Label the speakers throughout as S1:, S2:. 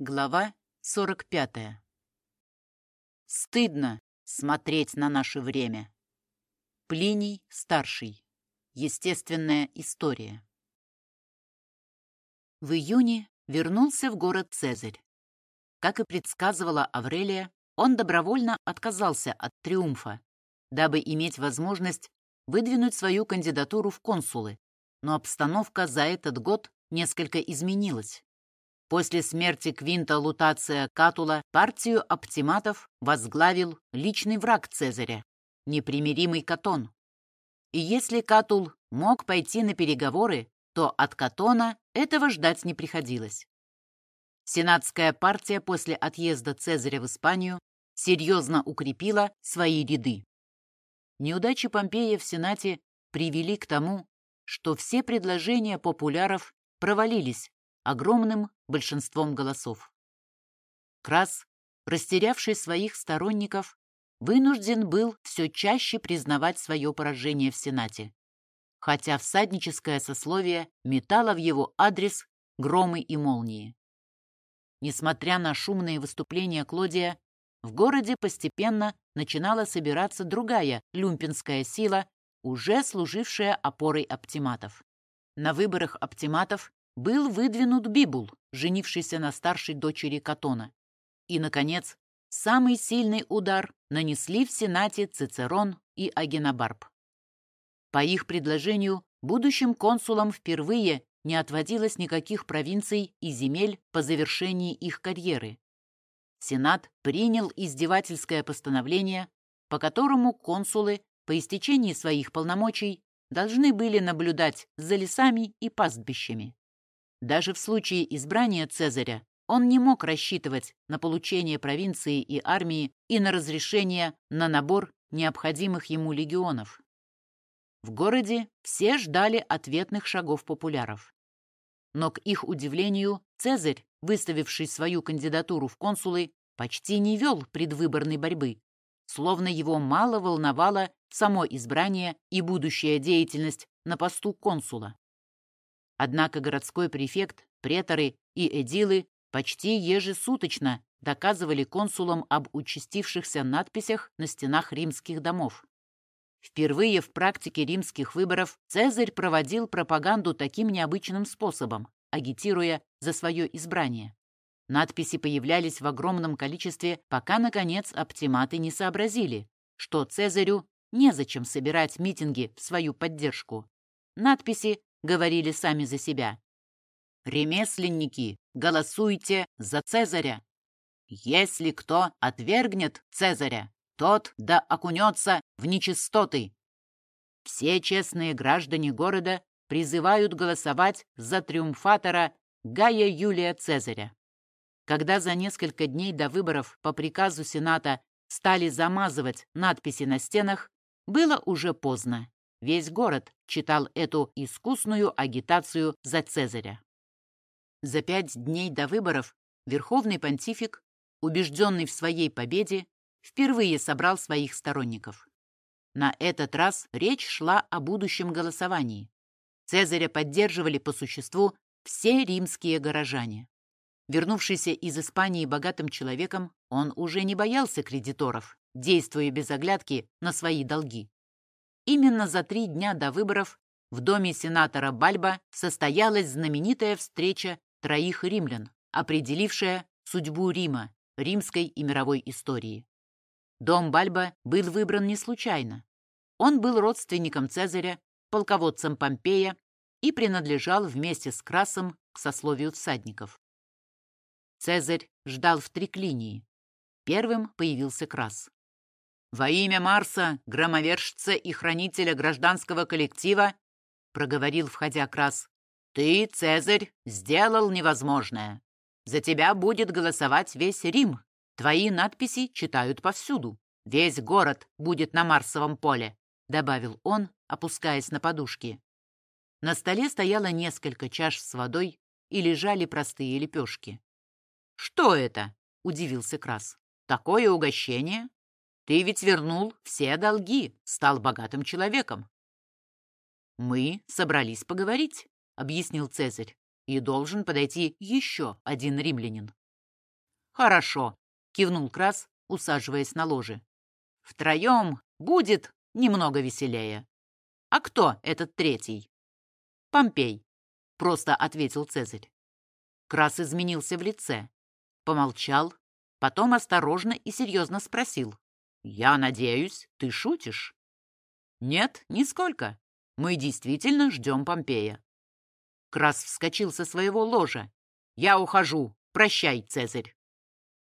S1: Глава 45. Стыдно смотреть на наше время. Плиний старший. Естественная история. В июне вернулся в город Цезарь. Как и предсказывала Аврелия, он добровольно отказался от триумфа, дабы иметь возможность выдвинуть свою кандидатуру в консулы, но обстановка за этот год несколько изменилась. После смерти Квинта Лутация Катула партию оптиматов возглавил личный враг Цезаря, непримиримый Катон. И если Катул мог пойти на переговоры, то от Катона этого ждать не приходилось. Сенатская партия после отъезда Цезаря в Испанию серьезно укрепила свои ряды. Неудачи Помпея в Сенате привели к тому, что все предложения популяров провалились огромным большинством голосов. Крас, растерявший своих сторонников, вынужден был все чаще признавать свое поражение в Сенате, хотя всадническое сословие метало в его адрес громы и молнии. Несмотря на шумные выступления Клодия, в городе постепенно начинала собираться другая люмпинская сила, уже служившая опорой оптиматов. На выборах оптиматов был выдвинут Бибул, женившийся на старшей дочери Катона. И, наконец, самый сильный удар нанесли в Сенате Цицерон и Агенобарб. По их предложению, будущим консулам впервые не отводилось никаких провинций и земель по завершении их карьеры. Сенат принял издевательское постановление, по которому консулы по истечении своих полномочий должны были наблюдать за лесами и пастбищами. Даже в случае избрания Цезаря он не мог рассчитывать на получение провинции и армии и на разрешение на набор необходимых ему легионов. В городе все ждали ответных шагов популяров. Но, к их удивлению, Цезарь, выставивший свою кандидатуру в консулы, почти не вел предвыборной борьбы, словно его мало волновало само избрание и будущая деятельность на посту консула. Однако городской префект, преторы и эдилы почти ежесуточно доказывали консулам об участившихся надписях на стенах римских домов. Впервые в практике римских выборов Цезарь проводил пропаганду таким необычным способом, агитируя за свое избрание. Надписи появлялись в огромном количестве, пока, наконец, оптиматы не сообразили, что Цезарю незачем собирать митинги в свою поддержку. Надписи говорили сами за себя. «Ремесленники, голосуйте за Цезаря! Если кто отвергнет Цезаря, тот да окунется в нечистоты!» Все честные граждане города призывают голосовать за триумфатора Гая Юлия Цезаря. Когда за несколько дней до выборов по приказу Сената стали замазывать надписи на стенах, было уже поздно. Весь город читал эту искусную агитацию за Цезаря. За пять дней до выборов верховный понтифик, убежденный в своей победе, впервые собрал своих сторонников. На этот раз речь шла о будущем голосовании. Цезаря поддерживали по существу все римские горожане. Вернувшийся из Испании богатым человеком, он уже не боялся кредиторов, действуя без оглядки на свои долги. Именно за три дня до выборов в доме сенатора Бальба состоялась знаменитая встреча троих римлян, определившая судьбу Рима, римской и мировой истории. Дом Бальба был выбран не случайно. Он был родственником Цезаря, полководцем Помпея и принадлежал вместе с Красом к сословию всадников. Цезарь ждал в триклинии. Первым появился Крас. «Во имя Марса, громовержца и хранителя гражданского коллектива», проговорил, входя Крас, «ты, Цезарь, сделал невозможное. За тебя будет голосовать весь Рим. Твои надписи читают повсюду. Весь город будет на Марсовом поле», добавил он, опускаясь на подушки. На столе стояло несколько чаш с водой и лежали простые лепешки. «Что это?» — удивился Крас. «Такое угощение?» Ты ведь вернул все долги, стал богатым человеком. Мы собрались поговорить, объяснил Цезарь, и должен подойти еще один римлянин. «Хорошо», — кивнул Крас, усаживаясь на ложе. «Втроем будет немного веселее. А кто этот третий?» «Помпей», — просто ответил Цезарь. Крас изменился в лице, помолчал, потом осторожно и серьезно спросил. «Я надеюсь, ты шутишь?» «Нет, нисколько. Мы действительно ждем Помпея». Крас вскочил со своего ложа. «Я ухожу. Прощай, Цезарь».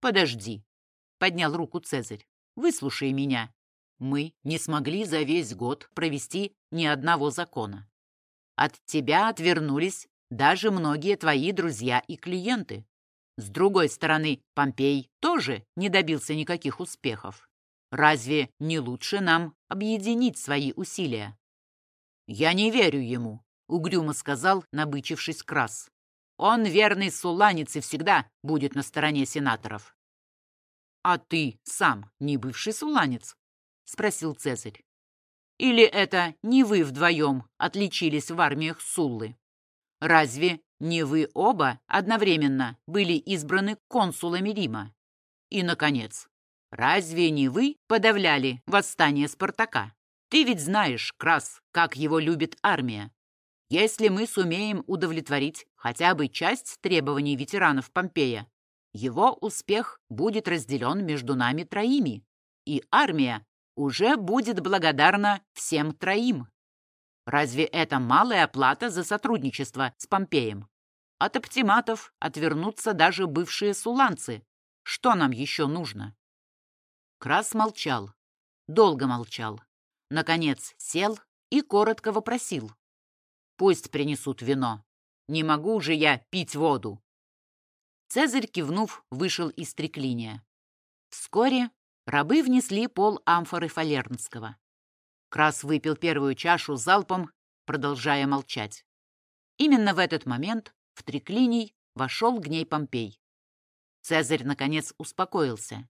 S1: «Подожди», — поднял руку Цезарь. «Выслушай меня. Мы не смогли за весь год провести ни одного закона. От тебя отвернулись даже многие твои друзья и клиенты. С другой стороны, Помпей тоже не добился никаких успехов. Разве не лучше нам объединить свои усилия? «Я не верю ему», — угрюмо сказал, набычившись Крас. «Он верный суланец и всегда будет на стороне сенаторов». «А ты сам не бывший суланец?» — спросил Цезарь. «Или это не вы вдвоем отличились в армиях Суллы? Разве не вы оба одновременно были избраны консулами Рима? И, наконец, разве не вы подавляли восстание Спартака? Ты ведь знаешь, Крас, как его любит армия. Если мы сумеем удовлетворить хотя бы часть требований ветеранов Помпея, его успех будет разделен между нами троими, и армия уже будет благодарна всем троим. Разве это малая плата за сотрудничество с Помпеем? От оптиматов отвернутся даже бывшие суланцы. Что нам еще нужно? Крас молчал. Долго молчал. Наконец сел и коротко вопросил. «Пусть принесут вино. Не могу же я пить воду». Цезарь, кивнув, вышел из треклиния. Вскоре Рабы внесли пол амфоры Фалернского. Крас выпил первую чашу залпом, продолжая молчать. Именно в этот момент в триклиний вошел гней Помпей. Цезарь, наконец, успокоился.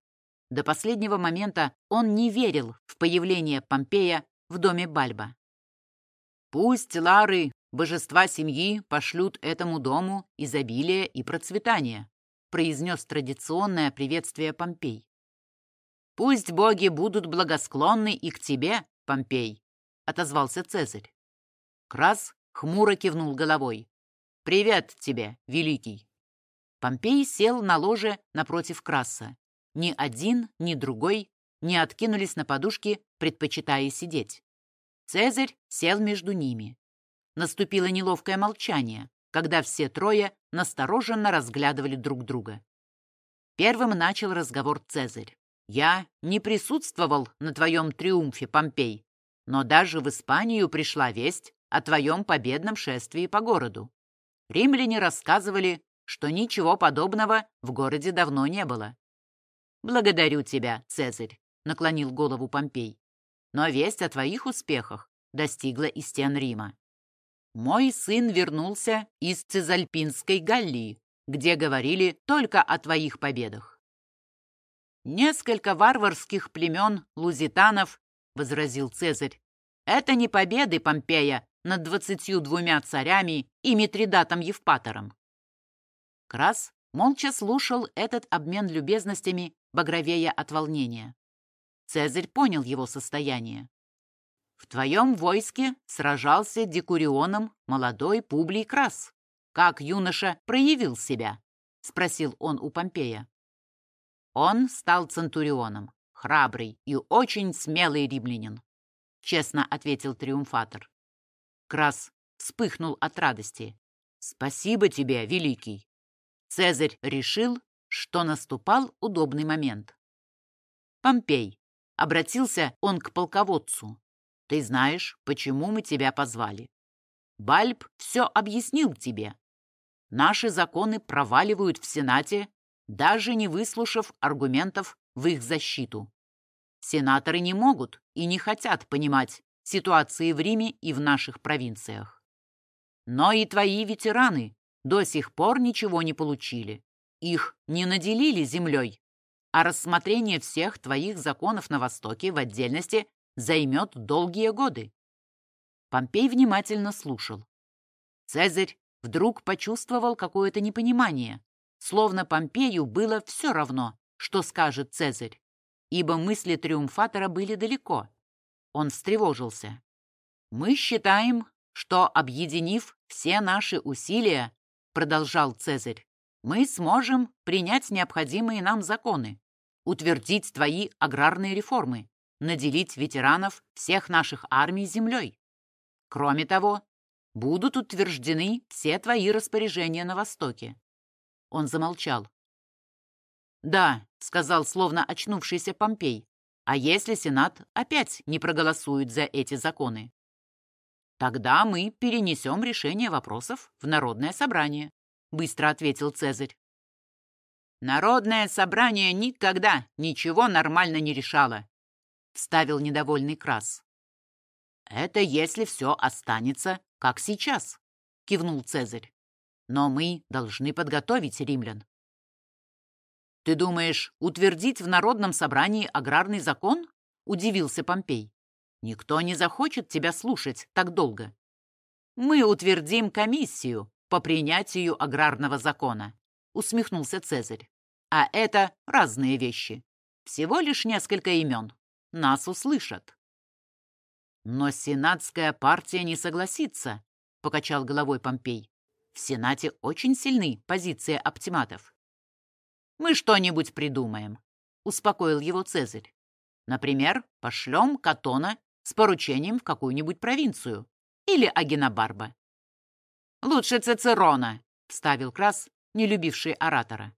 S1: До последнего момента он не верил в появление Помпея в доме Бальба. «Пусть Лары, божества семьи, пошлют этому дому изобилие и процветание», произнес традиционное приветствие Помпей. «Пусть боги будут благосклонны и к тебе, Помпей», — отозвался Цезарь. Крас хмуро кивнул головой. «Привет тебе, великий!» Помпей сел на ложе напротив Краса. Ни один, ни другой не откинулись на подушки, предпочитая сидеть. Цезарь сел между ними. Наступило неловкое молчание, когда все трое настороженно разглядывали друг друга. Первым начал разговор Цезарь. Я не присутствовал на твоем триумфе, Помпей, но даже в Испанию пришла весть о твоем победном шествии по городу. Римляне рассказывали, что ничего подобного в городе давно не было. «Благодарю тебя, Цезарь», — наклонил голову Помпей. «Но весть о твоих успехах достигла и стен Рима. Мой сын вернулся из Цезальпинской Галлии, где говорили только о твоих победах. «Несколько варварских племен лузитанов», — возразил Цезарь. «Это не победы Помпея над двадцатью двумя царями и Митридатом Евпатором». Крас молча слушал этот обмен любезностями, багровея от волнения. Цезарь понял его состояние. «В твоем войске сражался декурионом молодой Публий Крас. Как юноша проявил себя?» — спросил он у Помпея. Он стал центурионом, храбрый и очень смелый римлянин, честно ответил триумфатор. Крас вспыхнул от радости. «Спасибо тебе, великий!» Цезарь решил, что наступал удобный момент. «Помпей», — обратился он к полководцу, — «ты знаешь, почему мы тебя позвали. Бальб все объяснил тебе. Наши законы проваливают в Сенате даже не выслушав аргументов в их защиту. Сенаторы не могут и не хотят понимать ситуации в Риме и в наших провинциях. Но и твои ветераны до сих пор ничего не получили. Их не наделили землей, а рассмотрение всех твоих законов на Востоке в отдельности займет долгие годы. Помпей внимательно слушал. Цезарь вдруг почувствовал какое-то непонимание, словно Помпею было все равно, что скажет Цезарь, ибо мысли триумфатора были далеко. Он встревожился. «Мы считаем, что, объединив все наши усилия, продолжал Цезарь, мы сможем принять необходимые нам законы, утвердить твои аграрные реформы, наделить ветеранов всех наших армий землей. Кроме того, будут утверждены все твои распоряжения на Востоке. Он замолчал. «Да», — сказал словно очнувшийся Помпей, «а если Сенат опять не проголосует за эти законы?» «Тогда мы перенесем решение вопросов в Народное собрание», — быстро ответил Цезарь. «Народное собрание никогда ничего нормально не решало», — вставил недовольный Крас. «Это если все останется, как сейчас», — кивнул Цезарь. «Но мы должны подготовить римлян». «Ты думаешь, утвердить в Народном собрании аграрный закон?» — удивился Помпей. «Никто не захочет тебя слушать так долго». «Мы утвердим комиссию по принятию аграрного закона», — усмехнулся Цезарь. «А это разные вещи. Всего лишь несколько имен. Нас услышат». «Но сенатская партия не согласится», — покачал головой Помпей. «В Сенате очень сильны позиции оптиматов». «Мы что-нибудь придумаем», — успокоил его Цезарь. «Например, пошлем Катона с поручением в какую-нибудь провинцию или Агенобарба». «Лучше Цицерона», — вставил Крас, не любивший оратора.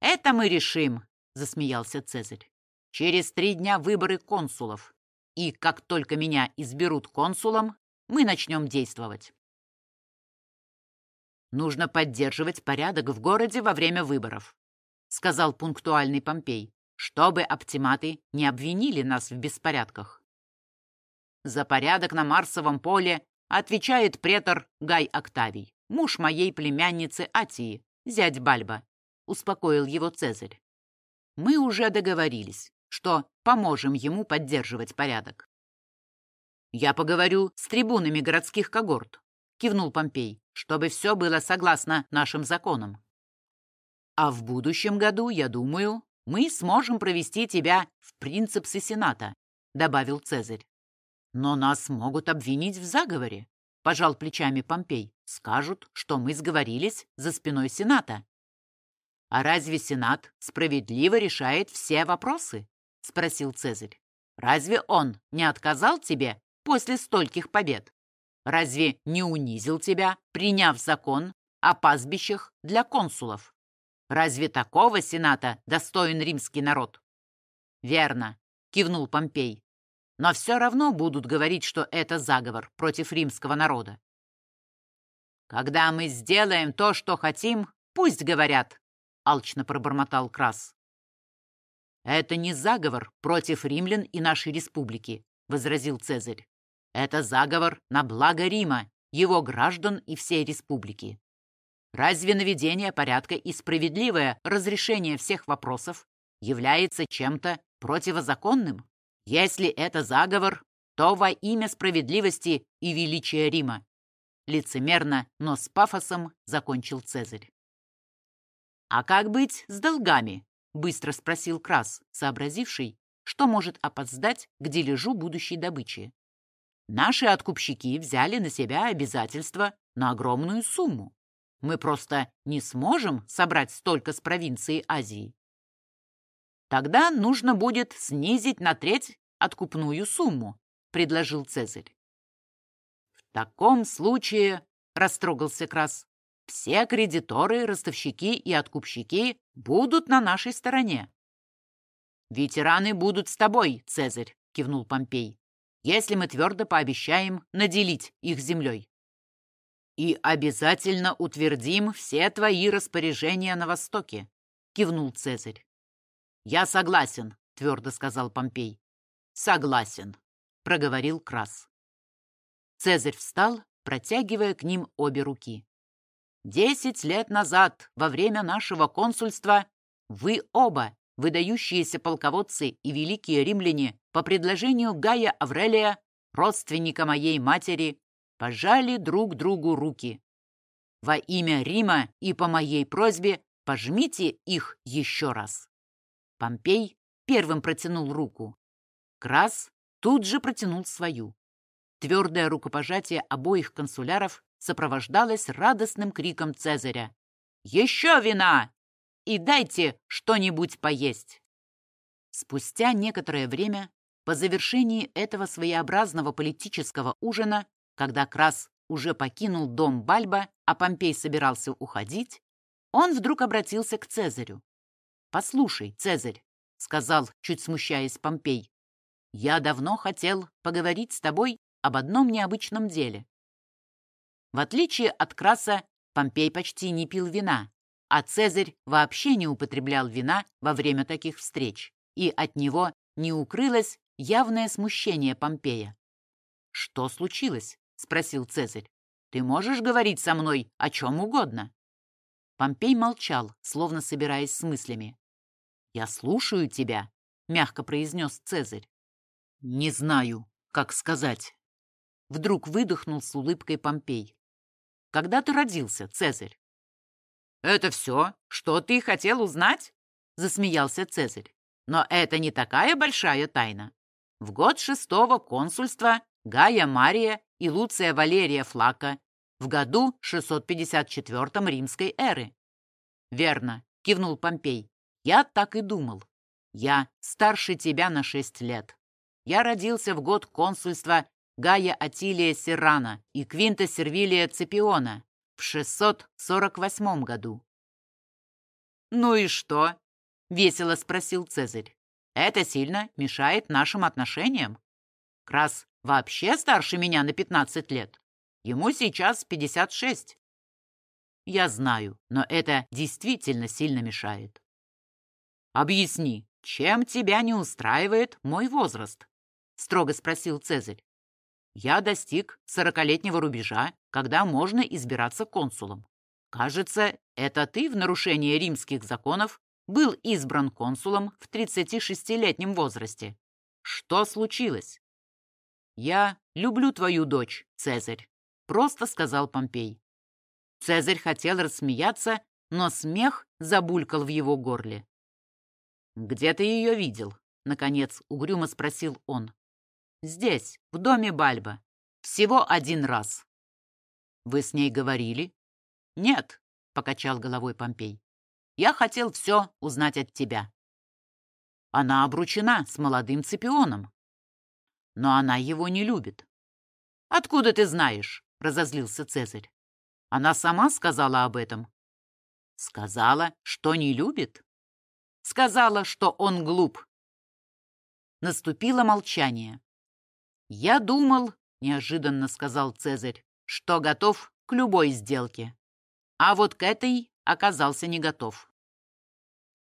S1: «Это мы решим», — засмеялся Цезарь. «Через три дня выборы консулов. И как только меня изберут консулом, мы начнем действовать. «Нужно поддерживать порядок в городе во время выборов», сказал пунктуальный Помпей, чтобы оптиматы не обвинили нас в беспорядках. За порядок на Марсовом поле отвечает претор Гай Октавий, муж моей племянницы Атии, зять Бальба, успокоил его Цезарь. Мы уже договорились что поможем ему поддерживать порядок. «Я поговорю с трибунами городских когорт», — кивнул Помпей, «чтобы все было согласно нашим законам. А в будущем году, я думаю, мы сможем провести тебя в принципсы Сената», — добавил Цезарь. «Но нас могут обвинить в заговоре», — пожал плечами Помпей. «Скажут, что мы сговорились за спиной Сената». «А разве Сенат справедливо решает все вопросы?» — спросил Цезарь. «Разве он не отказал тебе после стольких побед? Разве не унизил тебя, приняв закон о пастбищах для консулов? Разве такого сената достоин римский народ?» «Верно», — кивнул Помпей. «Но все равно будут говорить, что это заговор против римского народа». «Когда мы сделаем то, что хотим, пусть говорят», — алчно пробормотал Крас. «Это не заговор против римлян и нашей республики», — возразил Цезарь. «Это заговор на благо Рима, его граждан и всей республики. Разве наведение порядка и справедливое разрешение всех вопросов является чем-то противозаконным? Если это заговор, то во имя справедливости и величия Рима. Лицемерно, но с пафосом закончил Цезарь. А как быть с долгами? Быстро спросил Крас, сообразивший, что может опоздать к дележу будущей добычи. Наши откупщики взяли на себя обязательства на огромную сумму. Мы просто не сможем собрать столько с провинции Азии. Тогда нужно будет снизить на треть откупную сумму, предложил Цезарь. В таком случае, растрогался Крас, все кредиторы, ростовщики и откупщики будут на нашей стороне. «Ветераны будут с тобой, Цезарь», — кивнул Помпей, «если мы твердо пообещаем наделить их землей. И обязательно утвердим все твои распоряжения на Востоке», — кивнул Цезарь. «Я согласен», — твердо сказал Помпей. «Согласен», — проговорил Крас. Цезарь встал, протягивая к ним обе руки. Десять лет назад, во время нашего консульства, вы оба, выдающиеся полководцы и великие римляне, по предложению Гая Аврелия, родственника моей матери, пожали друг другу руки. Во имя Рима и по моей просьбе Пожмите их еще раз. Помпей первым протянул руку. Крас тут же протянул свою. Твердое рукопожатие обоих консуляров сопровождалось радостным криком Цезаря. «Еще вина! И дайте что-нибудь поесть!» Спустя некоторое время, по завершении этого своеобразного политического ужина, когда Крас уже покинул дом Бальба, а Помпей собирался уходить, он вдруг обратился к Цезарю. «Послушай, Цезарь», — сказал, чуть смущаясь Помпей, «я давно хотел поговорить с тобой об одном необычном деле. В отличие от Краса, Помпей почти не пил вина, а Цезарь вообще не употреблял вина во время таких встреч, и от него не укрылось явное смущение Помпея. «Что случилось?» — спросил Цезарь. «Ты можешь говорить со мной о чем угодно?» Помпей молчал, словно собираясь с мыслями. «Я слушаю тебя», — мягко произнес Цезарь. «Не знаю, как сказать». Вдруг выдохнул с улыбкой Помпей. «Когда ты родился, Цезарь?» «Это все, что ты хотел узнать?» — засмеялся Цезарь. «Но это не такая большая тайна. В год шестого консульства Гая Мария и Луция Валерия Флака в году 654 римской эры. «Верно», — кивнул Помпей. «Я так и думал. Я старше тебя на шесть лет. Я родился в год консульства Гая Атилия Сирана и Квинта Сервилия Цепиона в 648 году». «Ну и что?» — весело спросил Цезарь. «Это сильно мешает нашим отношениям. Крас вообще старше меня на 15 лет. Ему сейчас 56. Я знаю, но это действительно сильно мешает. Объясни, чем тебя не устраивает мой возраст? Строго спросил Цезарь. Я достиг сорокалетнего рубежа, когда можно избираться консулом. Кажется, это ты в нарушение римских законов был избран консулом в 36-летнем возрасте. Что случилось? Я люблю твою дочь, Цезарь. — просто сказал Помпей. Цезарь хотел рассмеяться, но смех забулькал в его горле. «Где ты ее видел?» — наконец угрюмо спросил он. «Здесь, в доме Бальба. Всего один раз». «Вы с ней говорили?» «Нет», — покачал головой Помпей. «Я хотел все узнать от тебя». «Она обручена с молодым Цепионом». «Но она его не любит». «Откуда ты знаешь?» разозлился Цезарь. Она сама сказала об этом. Сказала, что не любит? Сказала, что он глуп. Наступило молчание. «Я думал», — неожиданно сказал Цезарь, «что готов к любой сделке. А вот к этой оказался не готов».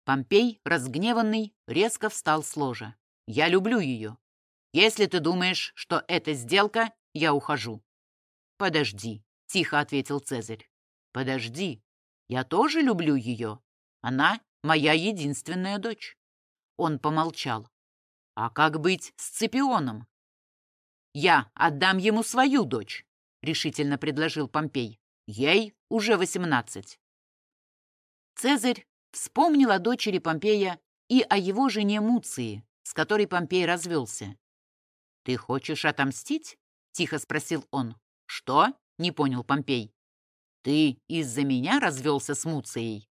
S1: Помпей, разгневанный, резко встал с ложа. «Я люблю ее. Если ты думаешь, что это сделка, я ухожу». «Подожди», — тихо ответил Цезарь. «Подожди. Я тоже люблю ее. Она моя единственная дочь». Он помолчал. «А как быть с Цепионом?» «Я отдам ему свою дочь», — решительно предложил Помпей. «Ей уже восемнадцать». Цезарь вспомнил о дочери Помпея и о его жене Муции, с которой Помпей развелся. «Ты хочешь отомстить?» — тихо спросил он. «Что?» — не понял Помпей. «Ты из-за меня развелся с Муцией?»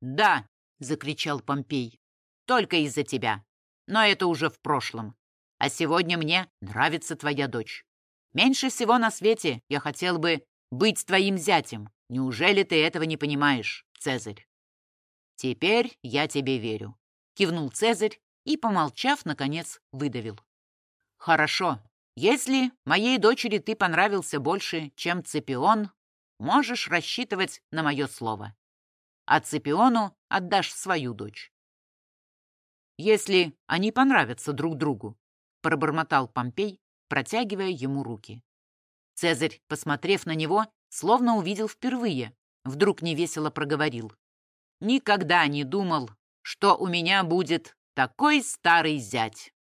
S1: «Да!» — закричал Помпей. «Только из-за тебя. Но это уже в прошлом. А сегодня мне нравится твоя дочь. Меньше всего на свете я хотел бы быть твоим зятем. Неужели ты этого не понимаешь, Цезарь?» «Теперь я тебе верю», — кивнул Цезарь и, помолчав, наконец, выдавил. «Хорошо, если моей дочери ты понравился больше, чем Цепион, можешь рассчитывать на мое слово. А Цепиону отдашь свою дочь. Если они понравятся друг другу, пробормотал Помпей, протягивая ему руки. Цезарь, посмотрев на него, словно увидел впервые, вдруг невесело проговорил. «Никогда не думал, что у меня будет такой старый зять».